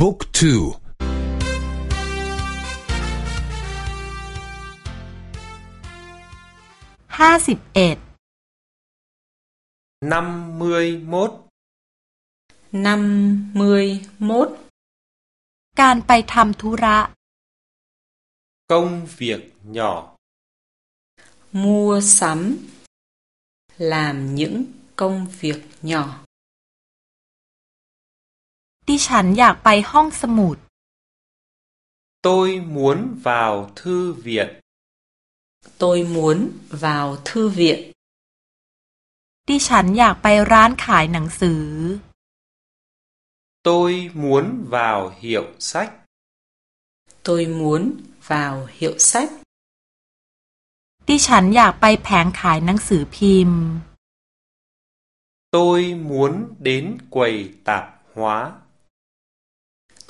บุ๊กทู ห้าสิบเอ็ด năm mươi mốt năm mươi mốt การไปทำธุระ công việc nhỏ mua sắm làm những công việc nhỏ ดิฉันอยากไปห้องสมุด tôi muốn vào thư viện tôi muốn vào thư viện ดิฉันอยากไปร้านขายหนังสือ tôi muốn vào hiệu sách tôi muốn vào hiệu sách ดิฉันอยากไปแผงขายหนังสือพิมพ์ tôi muốn đến quầy tạp hóa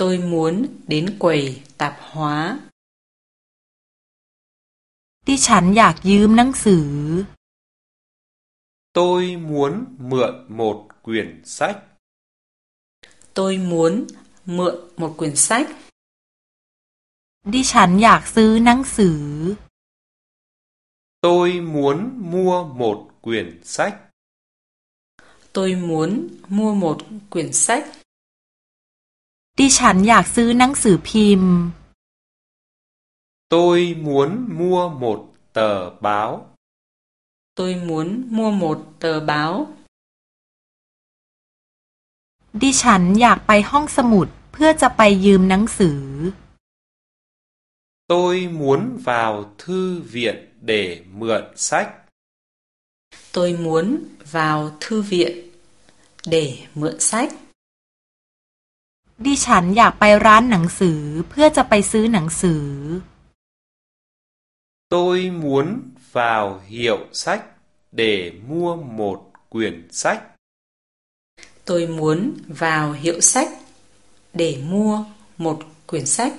tôi muốn đến quầy tạp hóa ดิฉันอยากยืมหนังสือ tôi muốn mượn một quyển sách tôi muốn mượn một quyển sách ดิฉันอยากซื้อหนังสือ tôi muốn mua một quyển sách tôi muốn mua một quyển sách ดิฉันอยากซื้อหนังสือพิมพ์ tôi muốn mua một tờ báo tôi muốn mua một tờ báo ดิฉันอยากไปห้องสมุดเพื่อจะไปยืมหนังสือ tôi muốn vào thư viện để mượn sách tôi muốn vào thư viện để mượn sách ดิฉันอยากไปร้านหนังสือเพื่อจะไปซื้อหนังสือ tôi muốn vào hiệu sách để mua một quyển sách tôi muốn vào hiệu sách để mua một quyển sách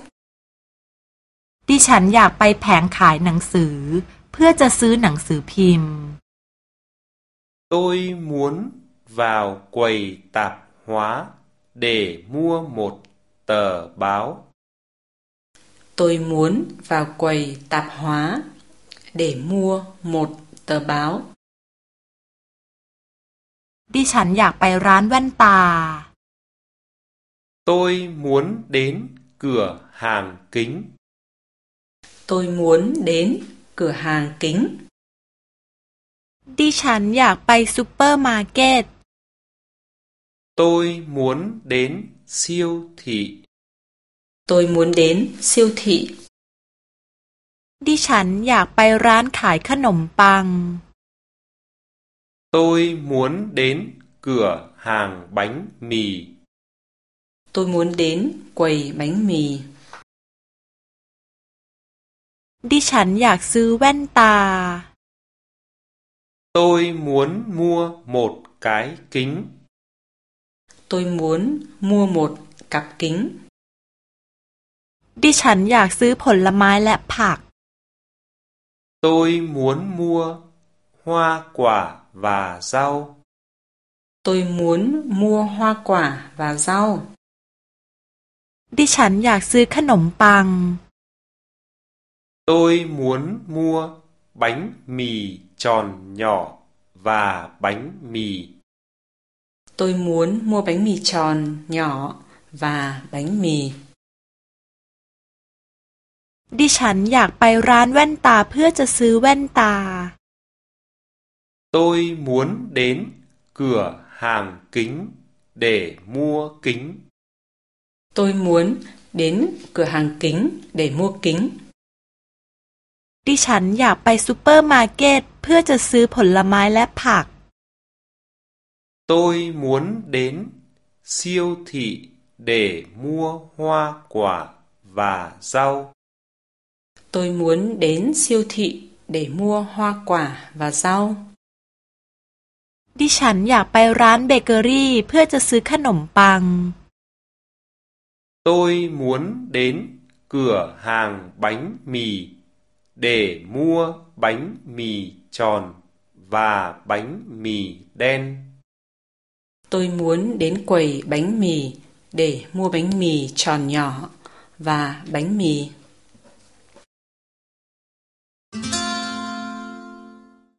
ดิฉันอยากไปแผงขายหนังสือ เพื่อจะซื้อหนังสือพิมพ์ tôi muốn vào quầy tạp hóa để mua một tờ báo. Tôi muốn vào quầy tạp hóa để mua một tờ báo. Đi chẳng nhạc bài rán văn tà. Tôi muốn đến cửa hàng kính. Tôi muốn đến cửa hàng kính. Đi chẳng nhạc bài supermarket. tôi muốn đến siêu thị tôi muốn đến siêu thị ดิฉันอยากไปร้านขายขนมปัง tôi muốn đến cửa hàng bánh mì tôi muốn đến quầy bánh mì ดิฉันอยากซื้อแว่นตา tôi muốn mua một cái kính tôi muốn mua một cặp kính ดิฉันอยากซื้อผลไม้และผัก tôi muốn mua hoa quả và rau tôi muốn mua hoa quả và rau ดิฉันอยากซื้อขนมปัง tôi muốn mua bánh mì tròn nhỏ và bánh mì tôi muốn mua bánh mì tròn nhỏ và bánh mì ดิฉันอยากไปร้านแว่นตาเพื่อจะซื้อแว่นตา tôi muốn đến cửa hàng kính để mua kính tôi muốn đến cửa hàng kính để mua kính ดิฉันอยากไปซูเปอร์มาร์เก็ตเพื่อจะซื้อผลไม้และผัก tôi muốn đến siêu thị để mua hoa quả và rau tôi muốn đến siêu thị để mua hoa quả và rau ดิฉันอยากไปร้านเบเกอรี่เพื่อจะซื้อขนมปัง tôi muốn đến cửa hàng bánh mì để mua bánh mì tròn và bánh mì đen tôi muốn đến quầy bánh mì để mua bánh mì tròn nhỏ và bánh mì